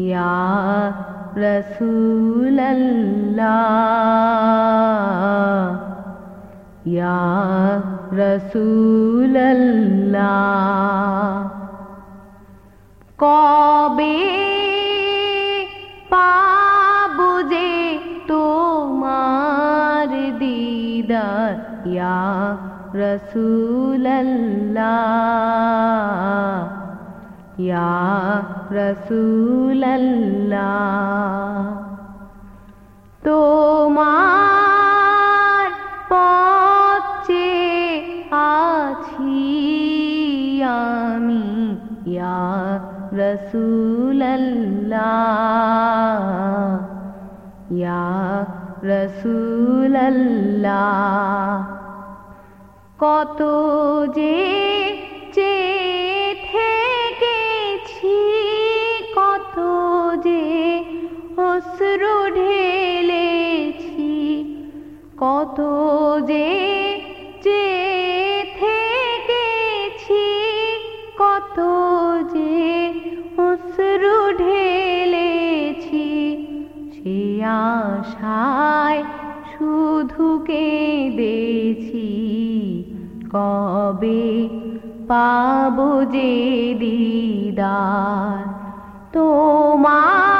ইয়া রসুল আল্লাহ কবে পাবো যে তোমার দিদার? ইয়া রসুল রসুল আল্লাহ তোমার পথে আছি আমি। ইয়া রসুল আল্লাহ ইয়া রসুল কত যে চে অশ্রু ঢেলেছি, কত যে যে থেকেছি, কত যে অশ্রু ঢেলেছি, সে আশায় শুধু কেঁদেছি। কবে পাবো যে দিদার তোমার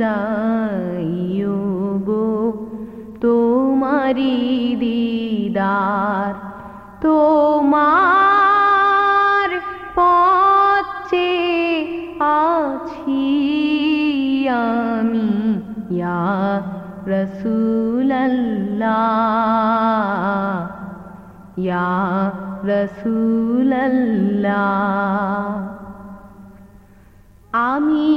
চাইও গো তোমারি দিদার। তোমার পথে আছি আমি, ইয়া রসুল আল্লাহ ইয়া রসুল আল্লাহ আমি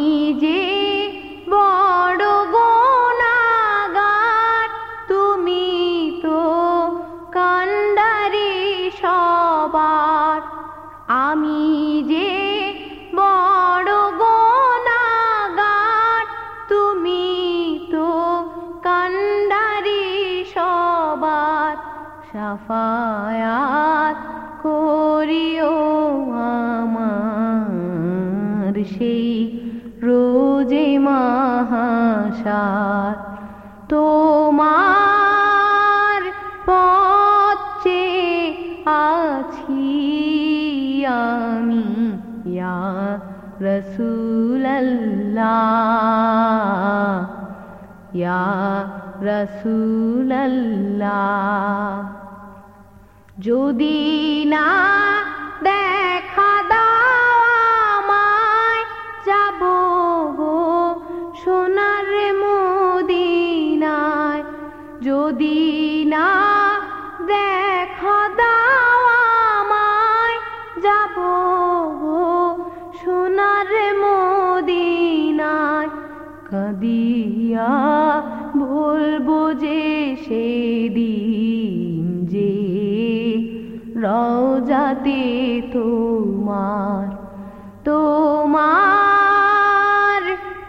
আমি যে বড় গোনাগার, তুমি তো কান্ডারি সবার সাফায়াত করিও আমার সেই রোজে মাহাসার। তোমার আল্লাহ ইয়া রসুল আল্লাহ যদি না দেখা দামায় যাব সোনার যদি কাদিয়া বলব যে সেদিন যে রওজাতে তোমার তোমার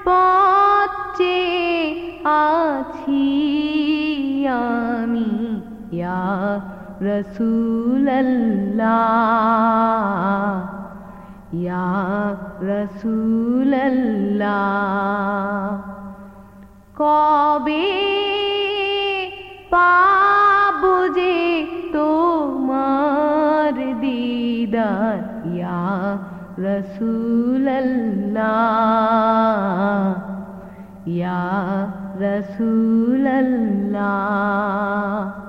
পথে আছি আমি। ইয়া রসুল আল্লাহ রসুল আল্লাহ কবে পাবো যে তোমার দিদার ইয়া রসুল আল্লাহ ইয়া রসুল আল্লাহ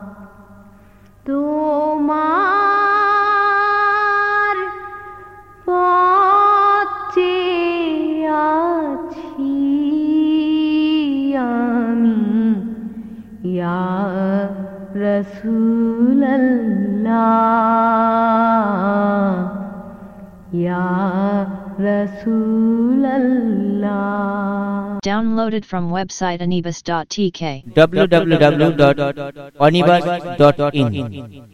या रसूल अल्लाह या रसूल अल्लाह Downloaded from website anibis.tk. www.onibus.in